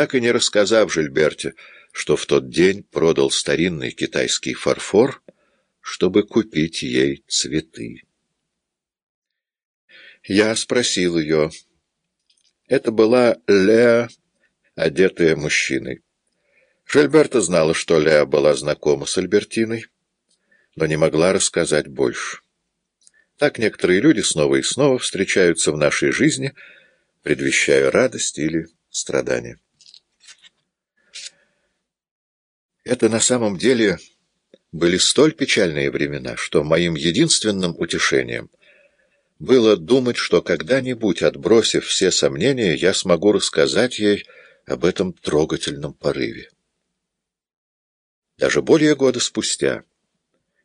так и не рассказав Жильберте, что в тот день продал старинный китайский фарфор, чтобы купить ей цветы. Я спросил ее. Это была Леа, одетая мужчиной. Жильберта знала, что Леа была знакома с Альбертиной, но не могла рассказать больше. Так некоторые люди снова и снова встречаются в нашей жизни, предвещая радость или страдания. Это на самом деле были столь печальные времена, что моим единственным утешением было думать, что когда-нибудь, отбросив все сомнения, я смогу рассказать ей об этом трогательном порыве. Даже более года спустя,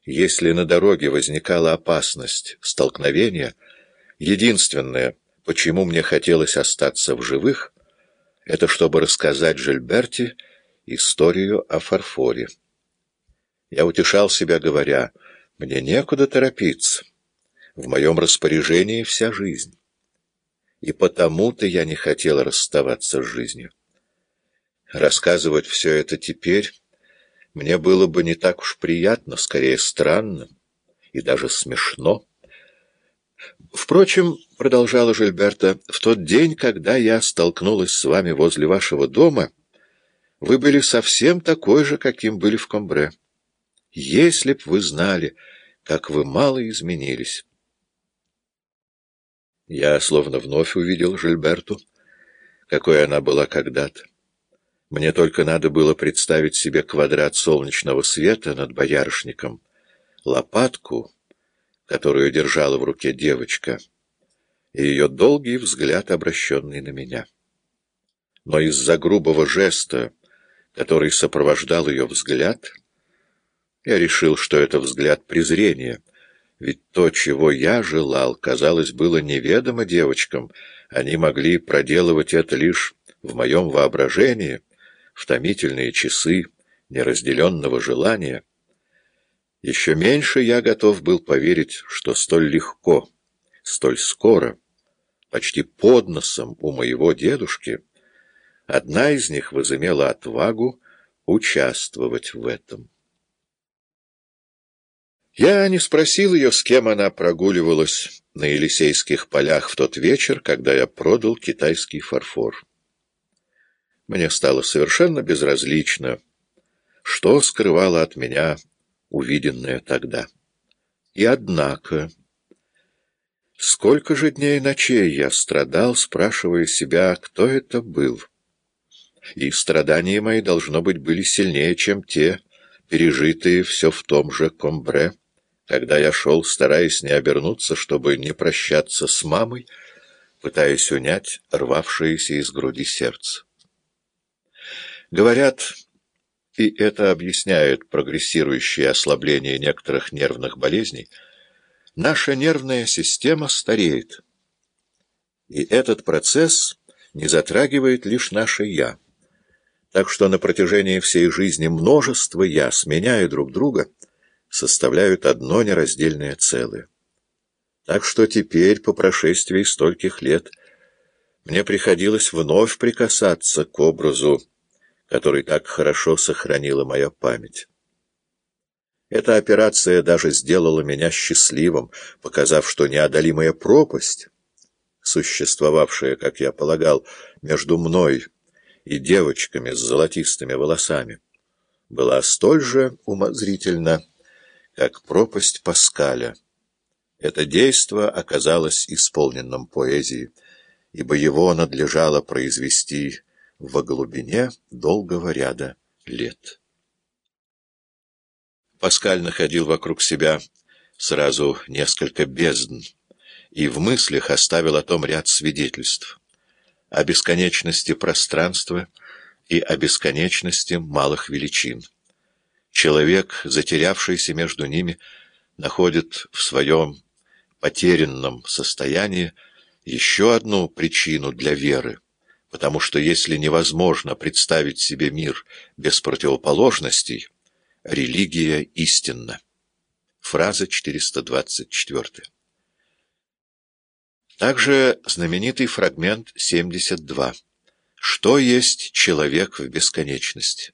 если на дороге возникала опасность столкновения, единственное, почему мне хотелось остаться в живых, это чтобы рассказать Жильберте историю о фарфоре. Я утешал себя, говоря, мне некуда торопиться, в моем распоряжении вся жизнь. И потому-то я не хотел расставаться с жизнью. Рассказывать все это теперь мне было бы не так уж приятно, скорее странно и даже смешно. Впрочем, — продолжала Жильберта, — в тот день, когда я столкнулась с вами возле вашего дома, вы были совсем такой же, каким были в Комбре. Если б вы знали, как вы мало изменились. Я словно вновь увидел Жильберту, какой она была когда-то. Мне только надо было представить себе квадрат солнечного света над боярышником, лопатку, которую держала в руке девочка, и ее долгий взгляд, обращенный на меня. Но из-за грубого жеста, который сопровождал ее взгляд, я решил, что это взгляд презрения, ведь то, чего я желал, казалось, было неведомо девочкам, они могли проделывать это лишь в моем воображении, в томительные часы неразделенного желания. Еще меньше я готов был поверить, что столь легко, столь скоро, почти под носом у моего дедушки, одна из них возымела отвагу участвовать в этом. Я не спросил ее, с кем она прогуливалась на Елисейских полях в тот вечер, когда я продал китайский фарфор. Мне стало совершенно безразлично, что скрывало от меня увиденное тогда. И однако... Сколько же дней и ночей я страдал, спрашивая себя, кто это был. И страдания мои, должно быть, были сильнее, чем те, пережитые все в том же комбре, когда я шел, стараясь не обернуться, чтобы не прощаться с мамой, пытаясь унять рвавшееся из груди сердце. Говорят, и это объясняет прогрессирующее ослабление некоторых нервных болезней, наша нервная система стареет. И этот процесс не затрагивает лишь наше «я». Так что на протяжении всей жизни множество «я», сменяя друг друга, составляют одно нераздельное целое. Так что теперь, по прошествии стольких лет, мне приходилось вновь прикасаться к образу который так хорошо сохранила моя память. Эта операция даже сделала меня счастливым, показав, что неодолимая пропасть, существовавшая, как я полагал, между мной и девочками с золотистыми волосами, была столь же умозрительна, как пропасть Паскаля. Это действо оказалось исполненным поэзией, ибо его надлежало произвести во глубине долгого ряда лет. Паскаль находил вокруг себя сразу несколько бездн и в мыслях оставил о том ряд свидетельств о бесконечности пространства и о бесконечности малых величин. Человек, затерявшийся между ними, находит в своем потерянном состоянии еще одну причину для веры — потому что если невозможно представить себе мир без противоположностей, религия истинна. Фраза 424. Также знаменитый фрагмент 72. что есть человек в бесконечности.